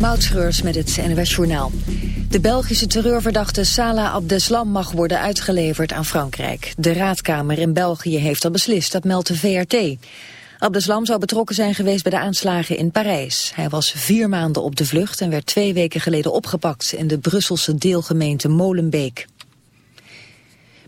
Moutschreurs met het NWS Journaal. De Belgische terreurverdachte Salah Abdeslam mag worden uitgeleverd aan Frankrijk. De raadkamer in België heeft al beslist, dat meldt de VRT. Abdeslam zou betrokken zijn geweest bij de aanslagen in Parijs. Hij was vier maanden op de vlucht en werd twee weken geleden opgepakt... in de Brusselse deelgemeente Molenbeek.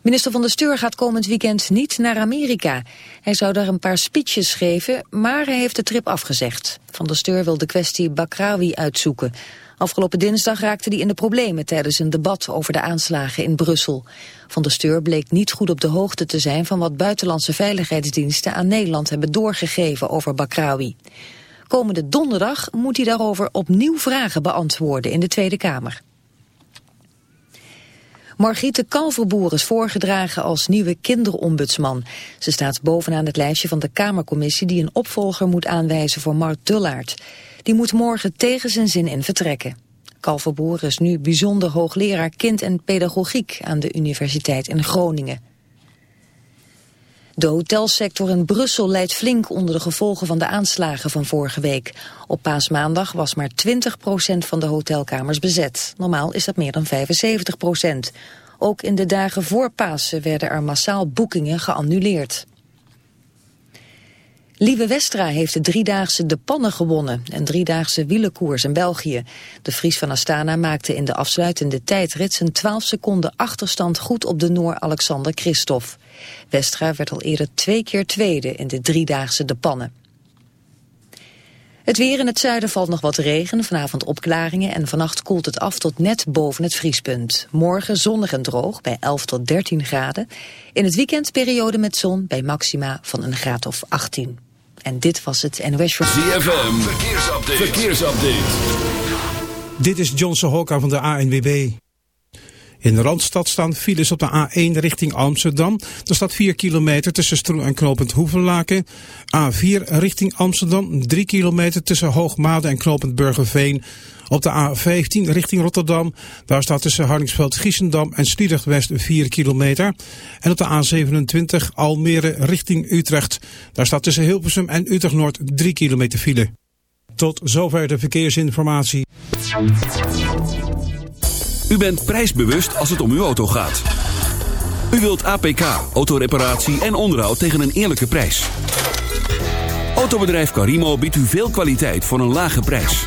Minister van de Steur gaat komend weekend niet naar Amerika. Hij zou daar een paar speeches geven, maar hij heeft de trip afgezegd. Van der Steur wil de kwestie Bakrawi uitzoeken. Afgelopen dinsdag raakte hij in de problemen tijdens een debat over de aanslagen in Brussel. Van der Steur bleek niet goed op de hoogte te zijn van wat buitenlandse veiligheidsdiensten aan Nederland hebben doorgegeven over Bakrawi. Komende donderdag moet hij daarover opnieuw vragen beantwoorden in de Tweede Kamer. Margriete Kalverboer is voorgedragen als nieuwe kinderombudsman. Ze staat bovenaan het lijstje van de Kamercommissie die een opvolger moet aanwijzen voor Mark Dullaert. Die moet morgen tegen zijn zin in vertrekken. Kalverboer is nu bijzonder hoogleraar kind- en pedagogiek aan de Universiteit in Groningen. De hotelsector in Brussel leidt flink onder de gevolgen van de aanslagen van vorige week. Op paasmaandag was maar 20% van de hotelkamers bezet. Normaal is dat meer dan 75% Ook in de dagen voor Pasen werden er massaal boekingen geannuleerd. Lieve Westra heeft de driedaagse De Pannen gewonnen, een driedaagse wielenkoers in België. De Fries van Astana maakte in de afsluitende tijdrit zijn 12 seconden achterstand goed op de Noor Alexander Christophe. Westra werd al eerder twee keer tweede in de driedaagse De Pannen. Het weer in het zuiden valt nog wat regen, vanavond opklaringen en vannacht koelt het af tot net boven het vriespunt. Morgen zonnig en droog bij 11 tot 13 graden. In het weekend periode met zon bij maxima van een graad of 18. En dit was het NOS Show. ZFM, verkeersupdate. verkeersupdate. Dit is Johnson Hokka van de ANWB. In de Randstad staan files op de A1 richting Amsterdam. Er staat 4 kilometer tussen Stroen en Knopend Hoevenlaken. A4 richting Amsterdam, 3 kilometer tussen Hoogmade en Knopend Burgerveen. Op de A15 richting Rotterdam, daar staat tussen Hardingsveld, Giesendam en Sliedrecht West 4 kilometer. En op de A27 Almere richting Utrecht, daar staat tussen Hilversum en Utrecht Noord 3 kilometer file. Tot zover de verkeersinformatie. U bent prijsbewust als het om uw auto gaat. U wilt APK, autoreparatie en onderhoud tegen een eerlijke prijs. Autobedrijf Carimo biedt u veel kwaliteit voor een lage prijs.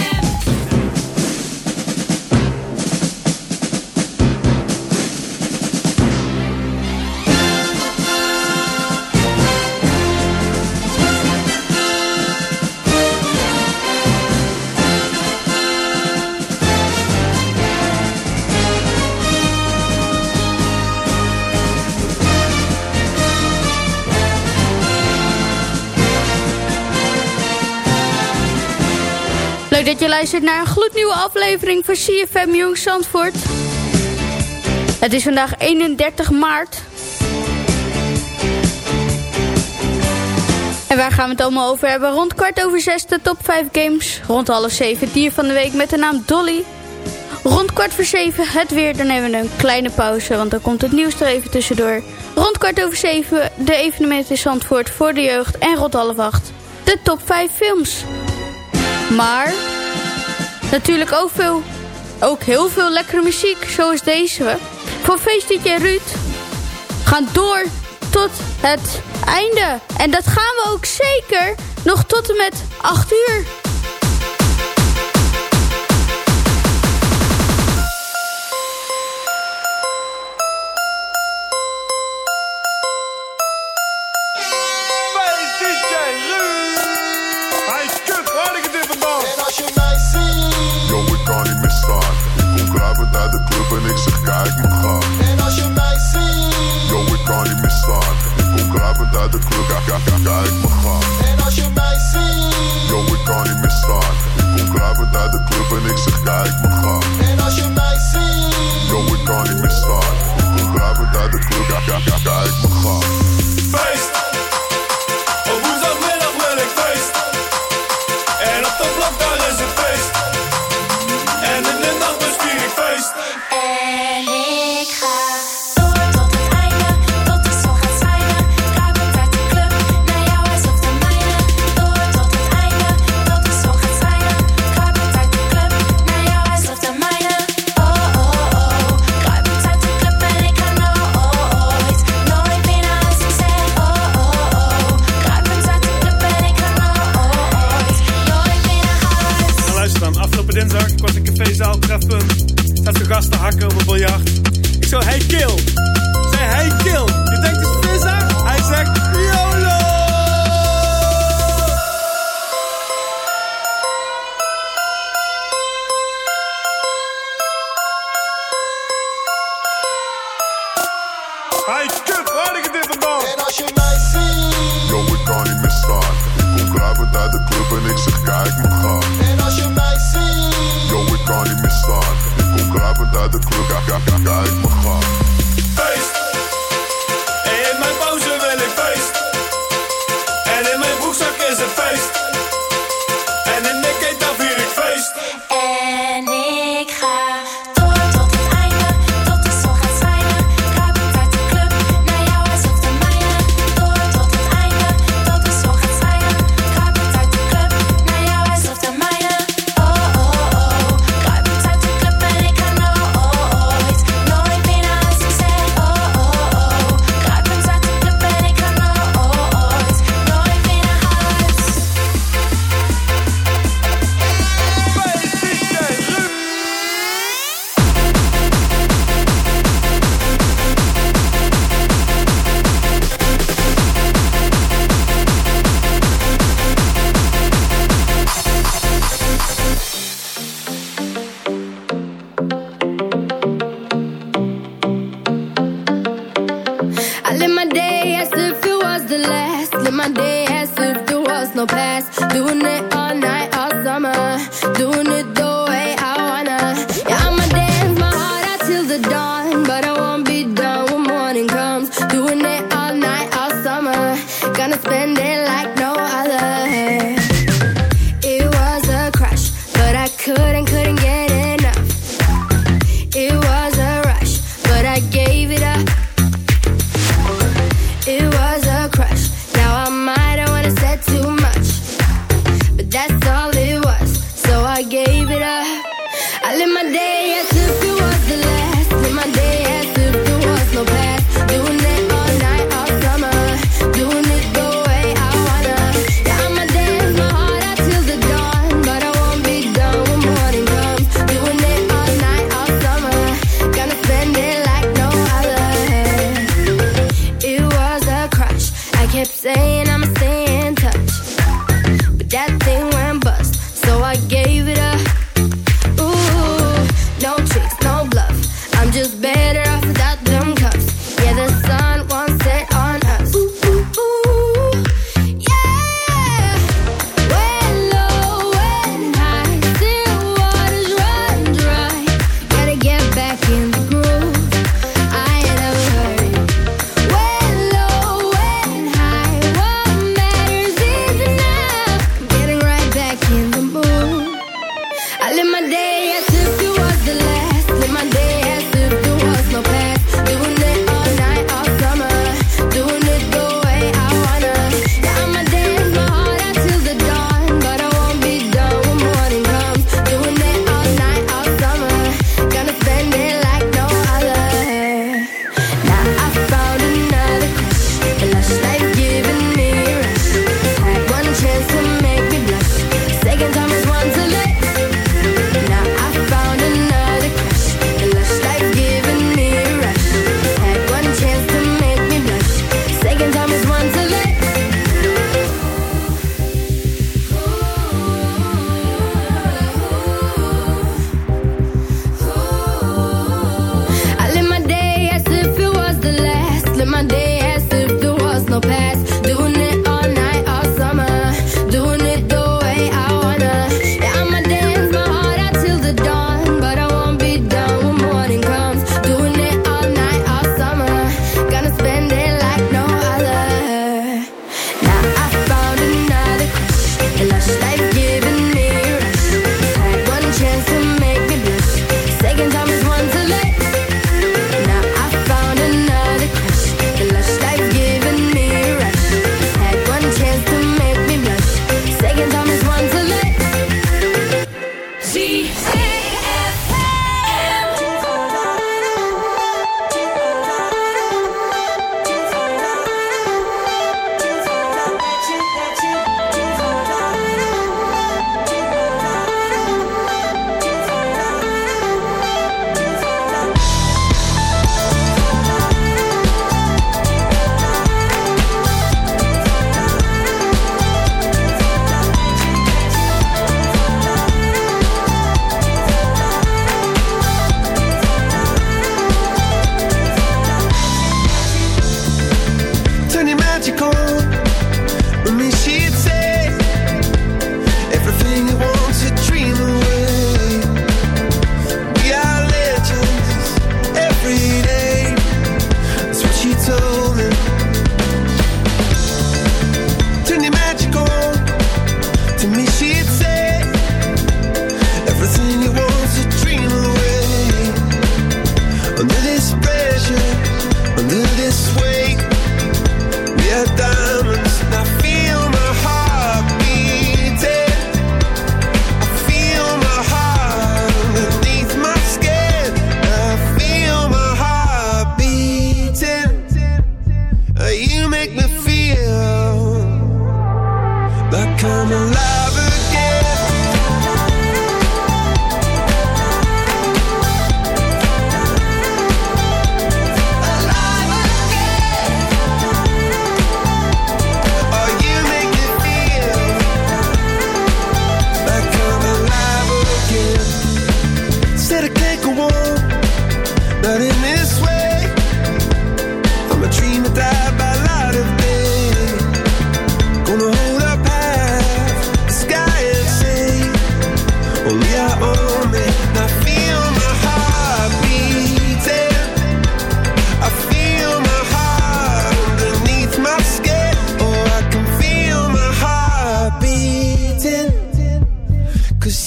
Luistert naar een gloednieuwe aflevering van CFM Jong Zandvoort. Het is vandaag 31 maart. En waar gaan we het allemaal over hebben? Rond kwart over zes de top 5 games. Rond half zeven dier van de week met de naam Dolly. Rond kwart voor zeven het weer. Dan hebben we een kleine pauze, want dan komt het nieuws er even tussendoor. Rond kwart over zeven de evenementen in Zandvoort voor de jeugd. En rond half acht de top 5 films. Maar natuurlijk ook, veel, ook heel veel lekkere muziek, zoals deze. Voor feestdj Ruud gaan door tot het einde. En dat gaan we ook zeker nog tot en met 8 uur. de club en ik zeg kijk me gaan. En als je mij ziet, yo ik kan niet meer staan. Ik kom kruipend uit de club, kijk, kijk, kijk, kijk me gaan. En als je mij ziet, yo ik kan niet meer staan. Ik kom kruipend uit de club en ik zeg kijk me gaan. En als je mij ziet, yo ik kan niet meer staan. Ik kom kruipend uit de club, kijk, kijk, kijk, kijk me gaan. Feest! Op woensdagmiddag wil ik feest. En op de blok daar is het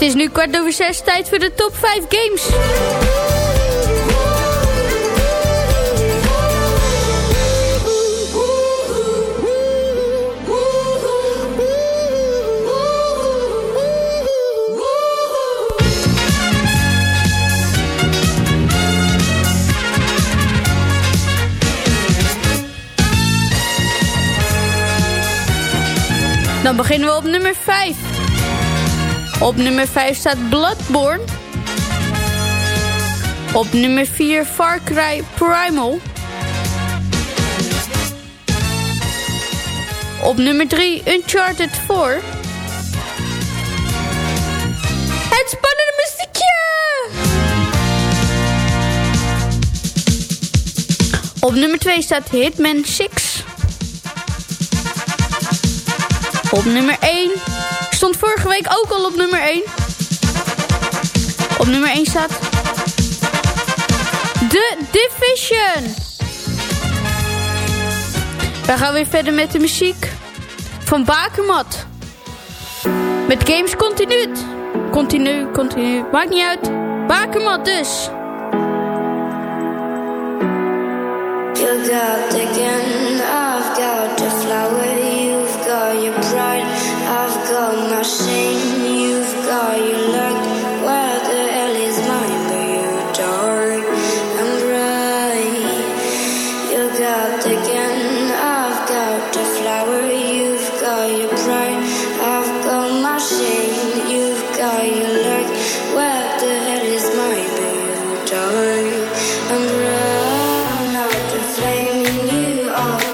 Het is nu kwart over zes, tijd voor de top 5 games. Dan beginnen we op nummer 5. Op nummer 5 staat Bloodborne. Op nummer 4 Far Cry Primal. Op nummer 3 Uncharted 4. Het spannende mystiekje! Op nummer 2 staat Hitman 6. Op nummer 1 Stond vorige week ook al op nummer 1. Op nummer 1 staat... The Division. Wij gaan weer verder met de muziek van Bakermat. Met games continu, Continu, continu. Maakt niet uit. Bakermat dus.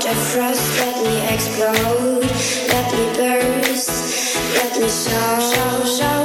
touch frost, let me explode, let me burst, let me show, show, show.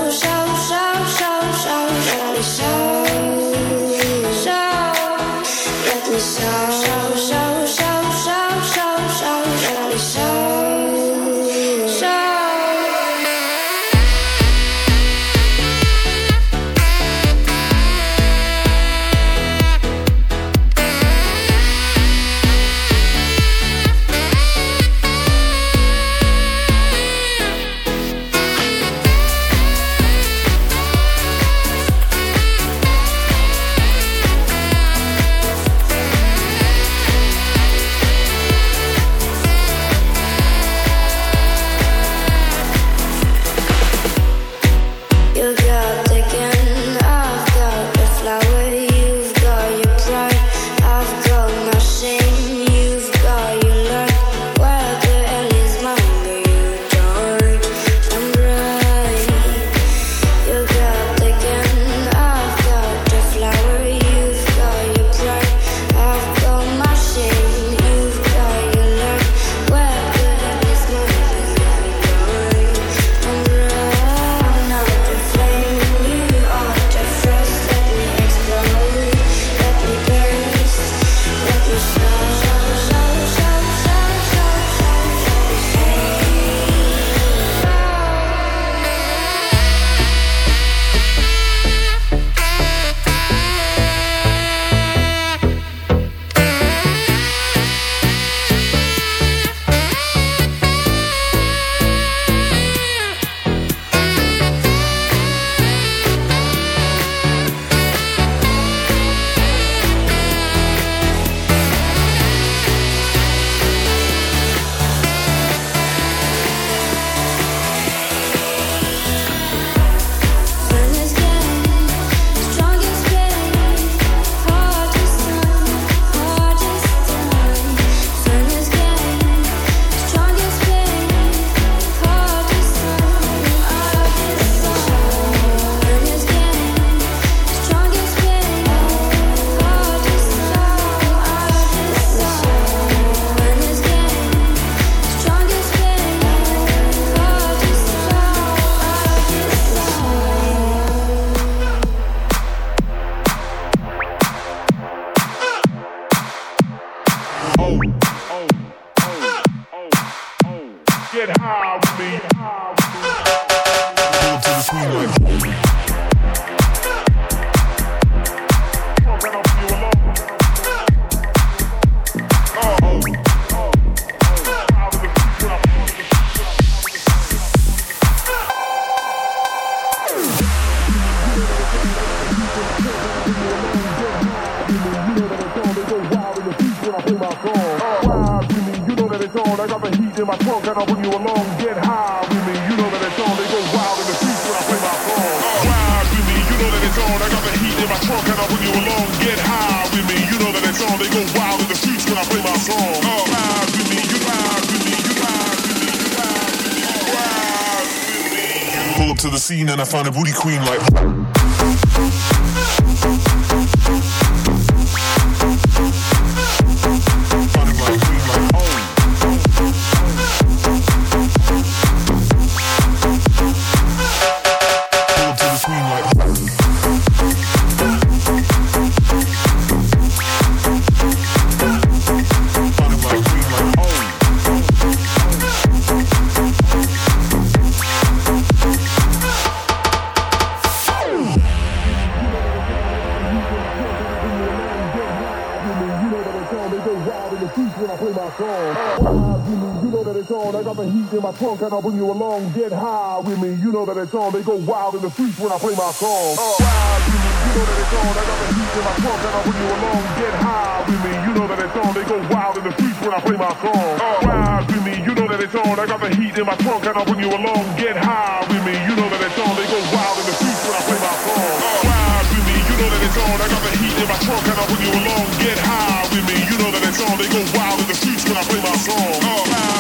Trunk and I'll bring you along. Get high with me. You know that it's on. They go wild in the streets when I play my song. Oh. Ride with me. You know that it's on. I got the heat in my trunk and I'll bring you along. Get high with me. You know that it's on. They go wild in the streets when I play my song. Oh. Ride with me. You know that it's on. I got the heat in my trunk and I'll bring you along. Get high with me. You know that it's on. They go wild in the streets when I play my song. Oh. Ride with me. You know that it's on. I got the heat in my trunk and I'll bring you along. Get high with me. You know that it's on. They go wild in the streets when I play my song. Ride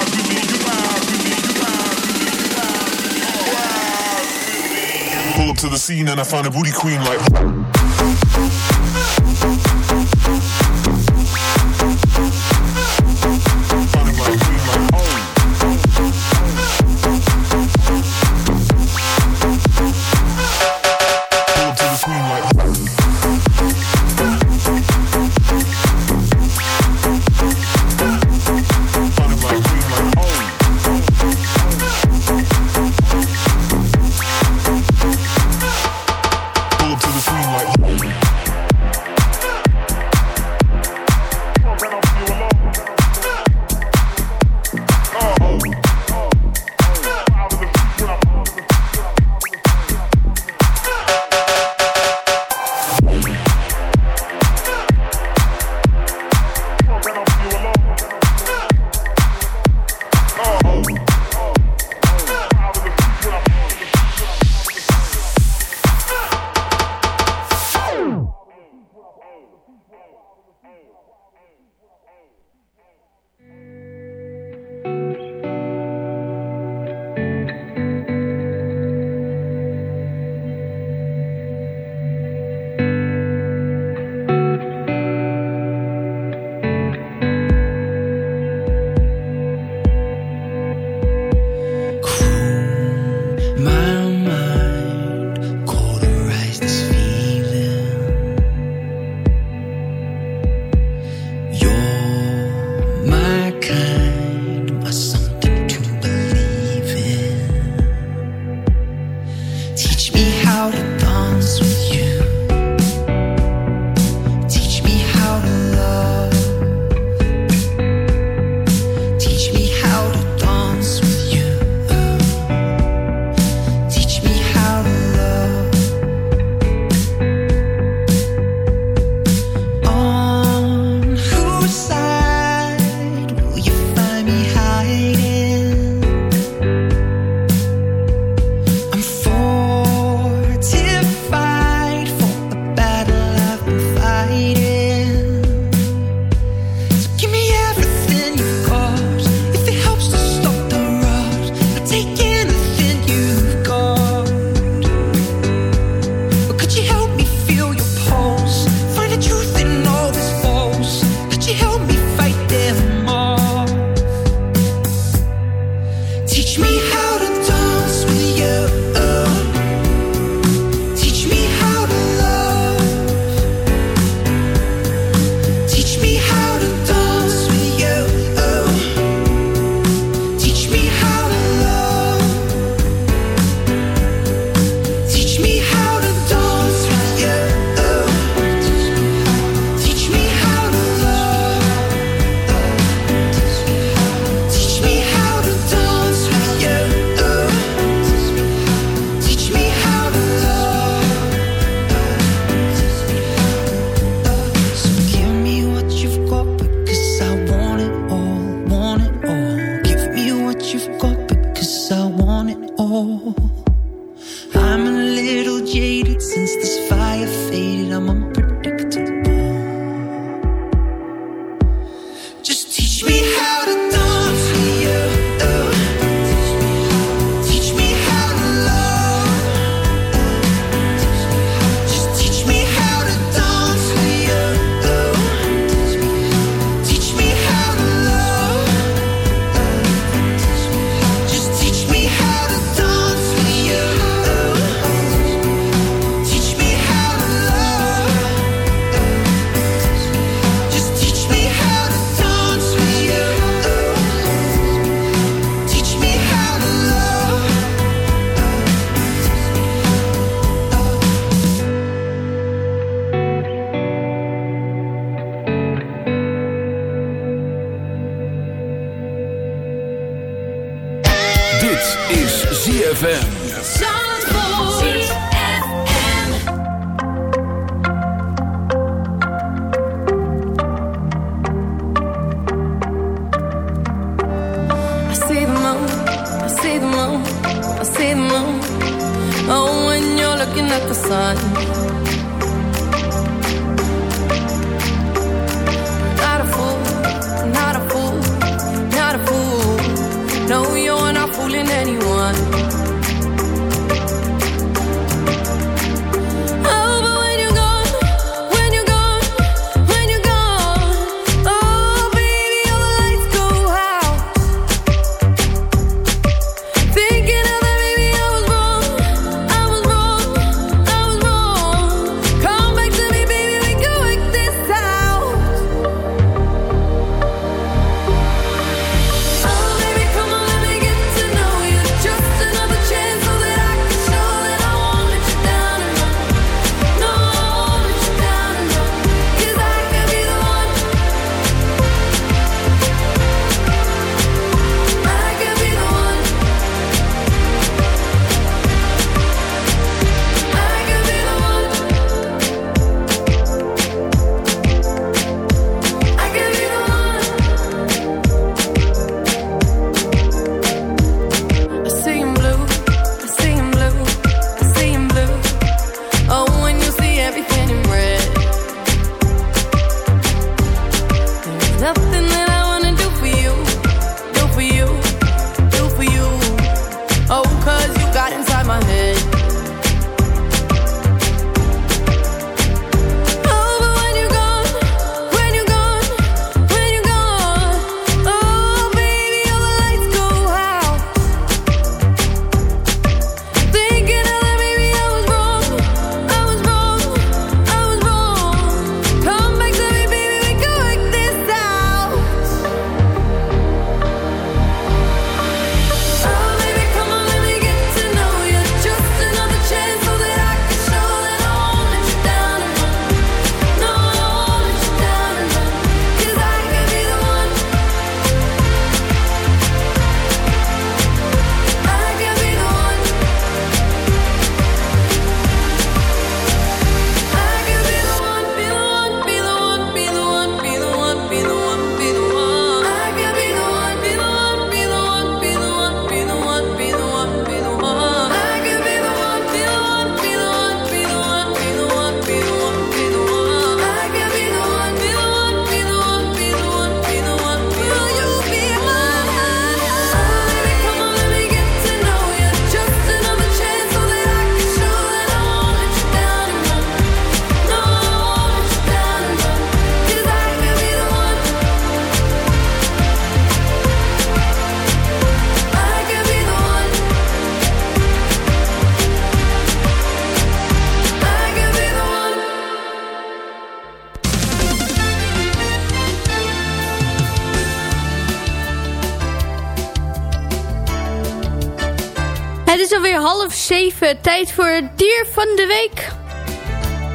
to the scene and I find a booty queen like.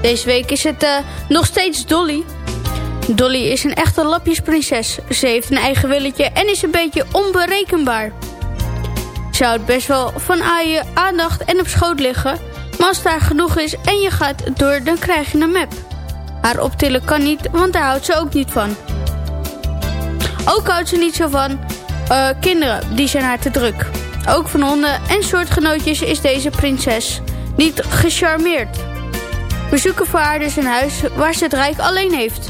Deze week is het eh, nog steeds Dolly. Dolly is een echte lapjesprinses. Ze heeft een eigen willetje en is een beetje onberekenbaar. Ze houdt best wel van aaien, aandacht en op schoot liggen. Maar als daar genoeg is en je gaat door, dan krijg je een map. Haar optillen kan niet, want daar houdt ze ook niet van. Ook houdt ze niet zo van eh, kinderen, die zijn haar te druk. Ook van honden en soortgenootjes is deze prinses niet gecharmeerd. Bezoeken voor haar dus een huis waar ze het rijk alleen heeft.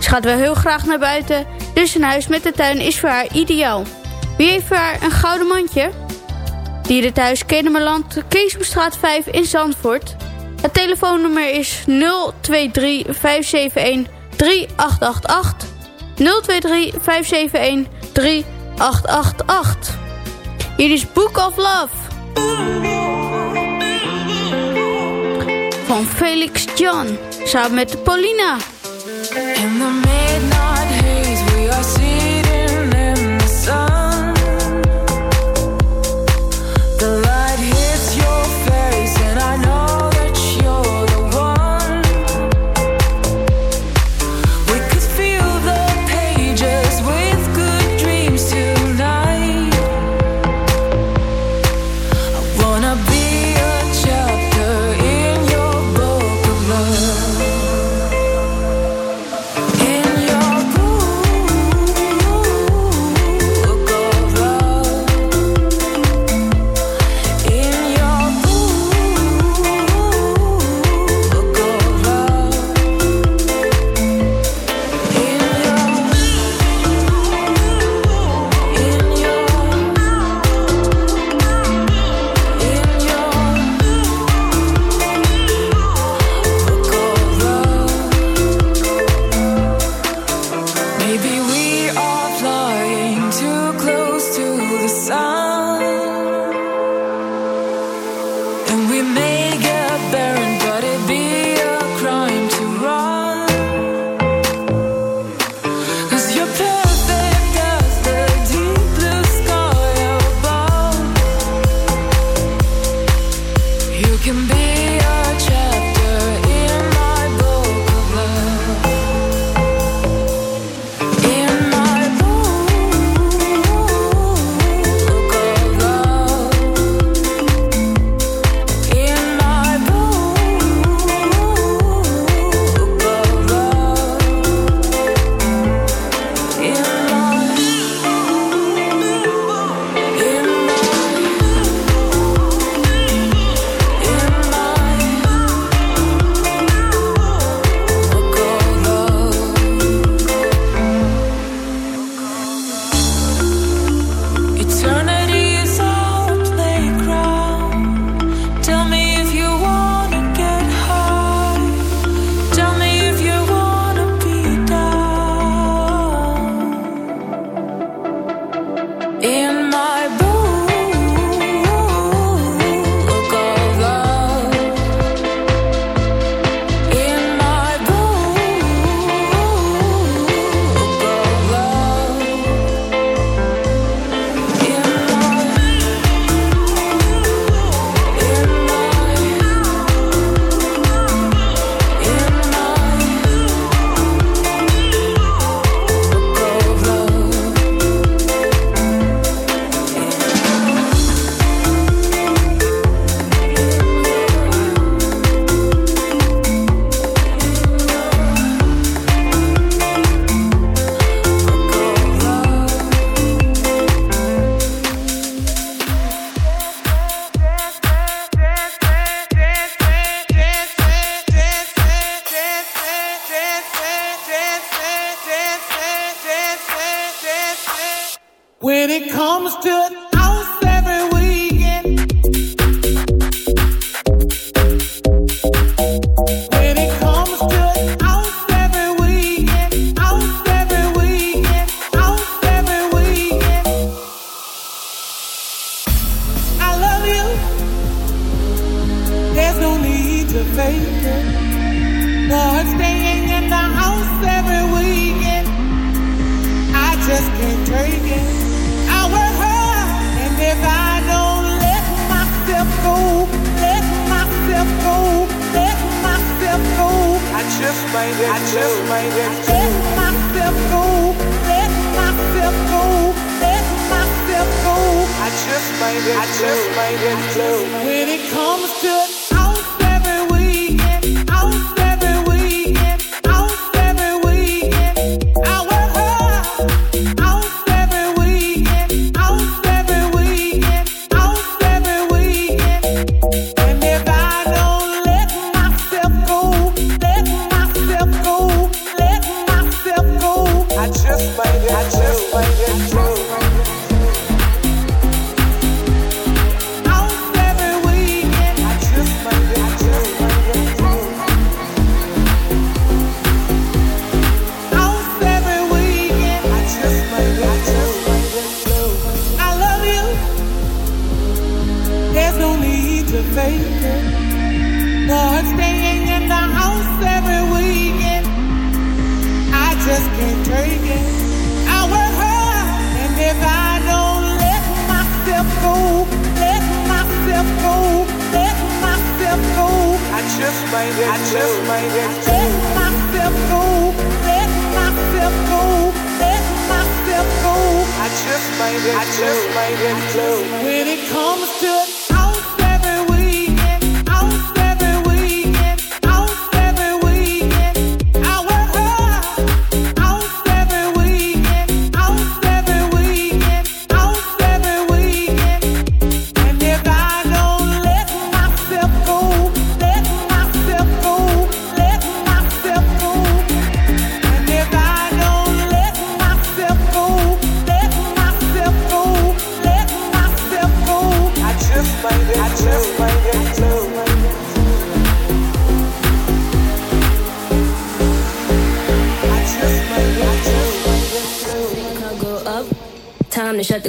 Ze gaat wel heel graag naar buiten, dus een huis met de tuin is voor haar ideaal. Wie heeft voor haar een gouden mandje? Dierenthuis Kenemerland, Keesomstraat 5 in Zandvoort. Het telefoonnummer is 023 571 3888. 023 571 3888. Hier is Book of Love. Felix John samen met Paulina. In I just let myself go, let myself go, let myself go. I just I just When it comes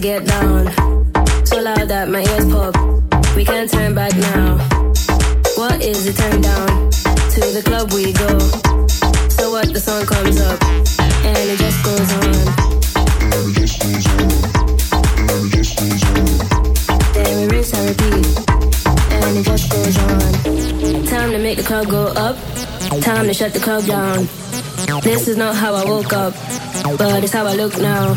Get down. So loud that my ears pop. We can't turn back now. What is the turn down? To the club we go. So what the song comes up and it just goes on. Then we rinse and repeat, and it just goes on. Time to make the club go up. Time to shut the club down. This is not how I woke up, but it's how I look now.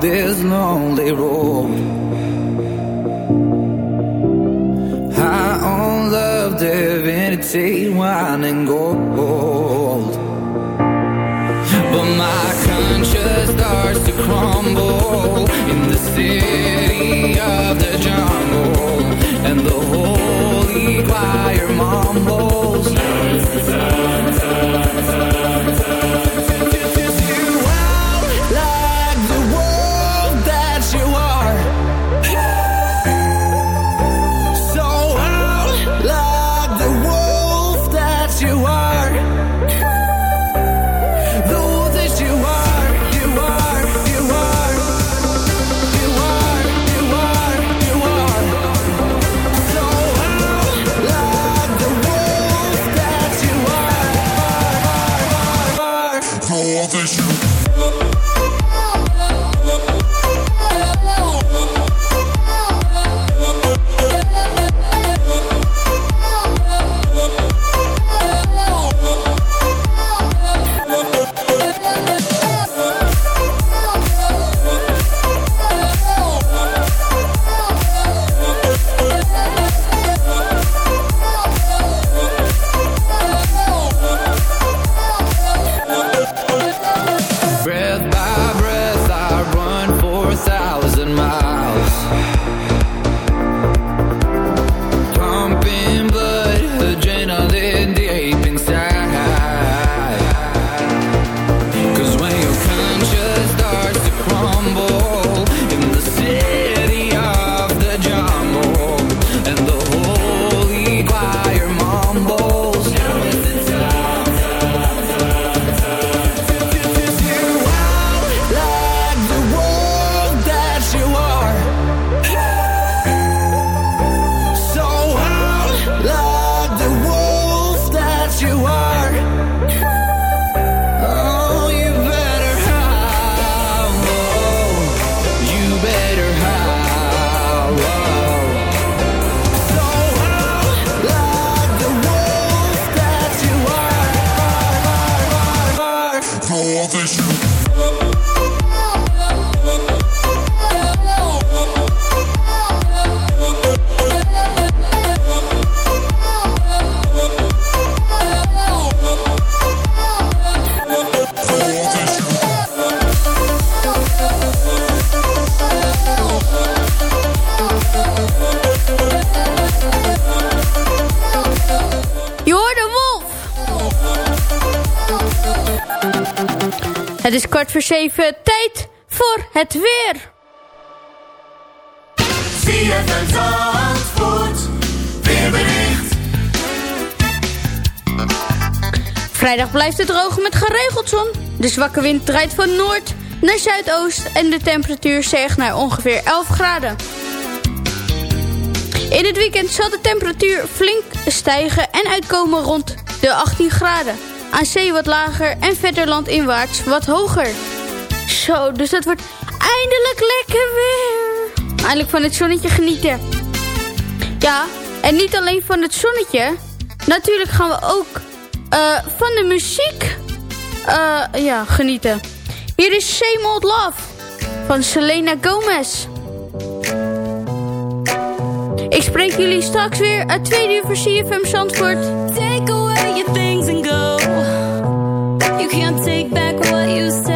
this lonely road. you are is kwart voor zeven. Tijd voor het weer. ZFM Zandvoort, weerbericht. Vrijdag blijft het droog met geregeld zon. De zwakke wind draait van noord naar zuidoost en de temperatuur stijgt naar ongeveer 11 graden. In het weekend zal de temperatuur flink stijgen en uitkomen rond de 18 graden. Aan zee wat lager en verder landinwaarts wat hoger. Zo, dus dat wordt eindelijk lekker weer. Eindelijk van het zonnetje genieten. Ja, en niet alleen van het zonnetje. Natuurlijk gaan we ook eh, van de muziek eh, ja, genieten. Hier is Same Old Love van Selena Gomez. Ik spreek jullie straks weer uit tweede uur voor CFM Zandvoort. Take take back what you said.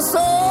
my soul.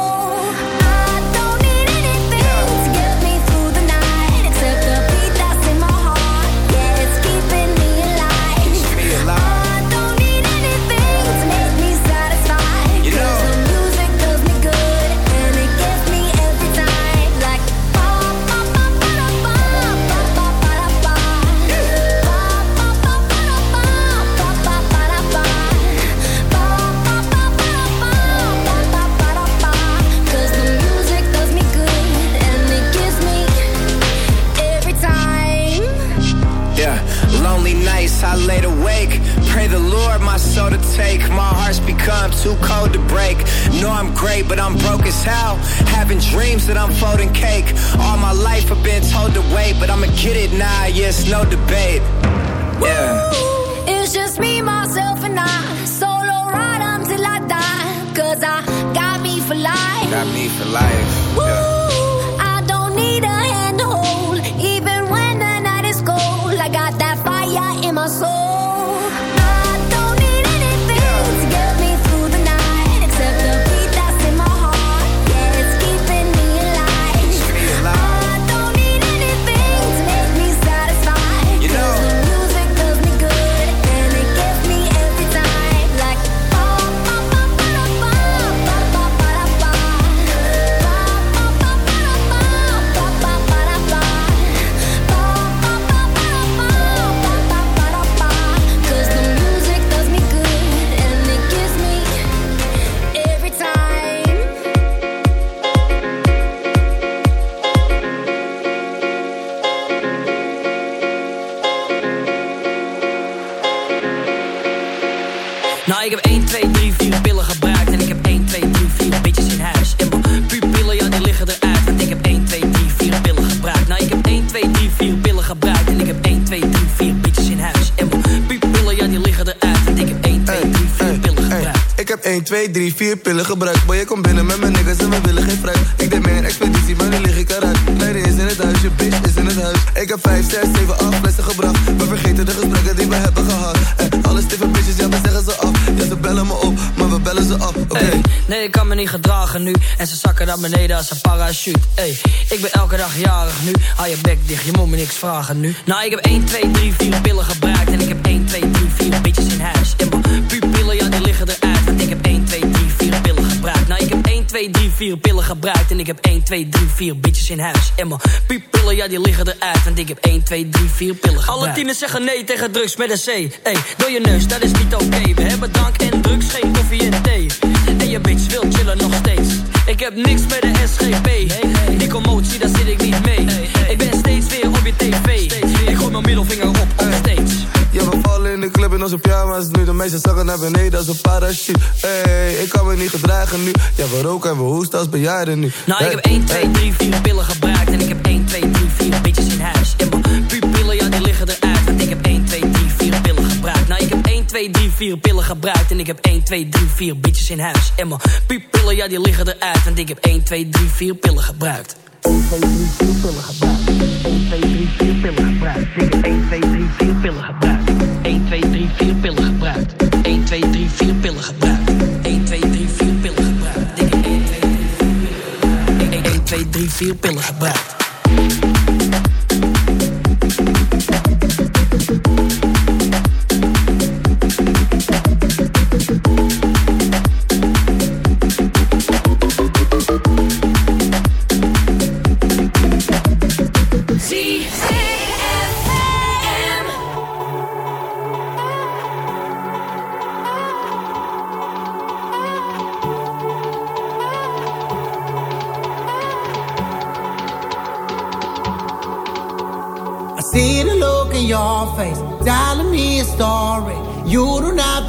1, 2, 3, 4 pillen gebruikt. Boy, je komt binnen met mijn niggas en we willen geen fruit. Ik deed mee een expeditie, maar nu lig ik eruit. Lady is in het huis, je bitch is in het huis. Ik heb 5, 6, 7, 8 flessen gebracht. We vergeten de gesprekken die we hebben gehad. En alle stiffe bitches, ja, we zeggen ze af. Ja, ze bellen me op, maar we bellen ze af. Oké. Nee, ik kan me niet gedragen nu. En ze zakken naar beneden als een parachute. Hey, ik ben elke dag jarig nu. Hou je bek dicht, je moet me niks vragen nu. Nou, ik heb 1, 2, 3, 4 pillen gebruikt. En ik heb 1, 2, 3, 4 bitches in huis. 2, 3, 4 pillen gebruikt. En ik heb 1, 2, 3, 4 bitches in huis. En mijn pupillen, ja, die liggen eruit. Want ik heb 1, 2, 3, 4 pillen gebruikt. Alle tieners zeggen nee tegen drugs met een C. Hey, door je neus, dat is niet oké. We hebben drank en drugs, geen koffie en thee. En je bitch wil chillen nog steeds. Ik heb niks met de SGP. Die commotie, daar zit ik niet mee. Ik ben steeds weer op je tv. Ik gooi mijn middelvinger op, op steeds. In de club in onze pyjama's nu. De meeste zakken naar beneden als een parachute. Hey, ik kan me niet gedragen nu. Ja, we roken en we hoesten als bejaarden nu. Nou, ik heb 1, 2, 3, 4 pillen gebruikt. En ik heb 1, 2, 3, 4 bitches in huis. En mijn pupillen, ja, die liggen eruit. Want ik heb 1, 2, 3, 4 pillen gebruikt. Nou, ik heb 1, 2, 3, 4 pillen gebruikt. En ik heb 1, 2, 3, 4 bitches in huis. En mijn pupillen, ja, die liggen eruit. Want ik heb 1, 2, 3, 4 pillen gebruikt. 1, 2, 3, 4 pillen gebruikt. 1, 2, 3, 4 pillen gebruikt. Ik heb 1, 2, 3, 4 pillen gebruikt. 1, 2, 3, 4 pillen gebruikt. 1, 2, 3, 4 pillen gebruikt. 1, 2, 3, 4 pillen gebruikt. Ik heb 1, 2, 3, 4 pillen gebruikt.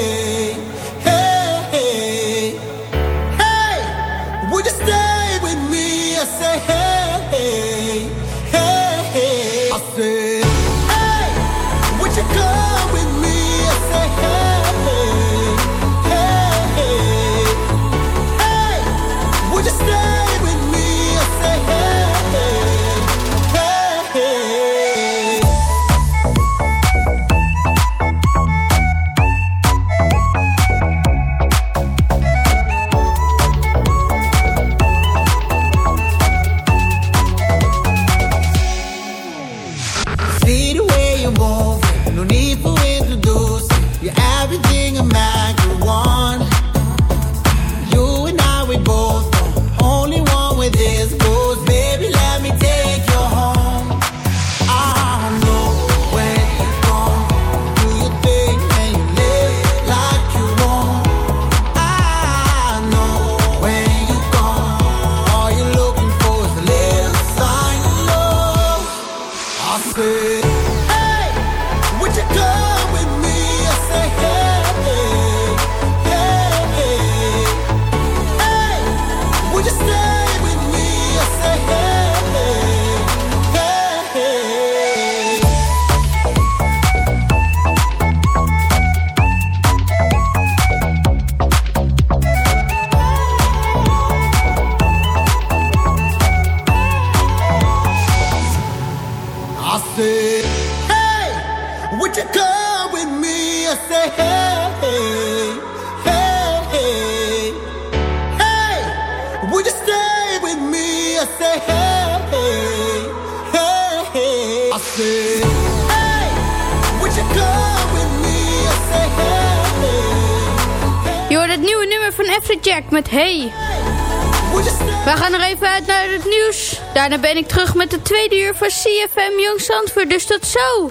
hey, Daarna ben ik terug met de tweede uur van CFM Jong Zandvoort. Dus tot zo.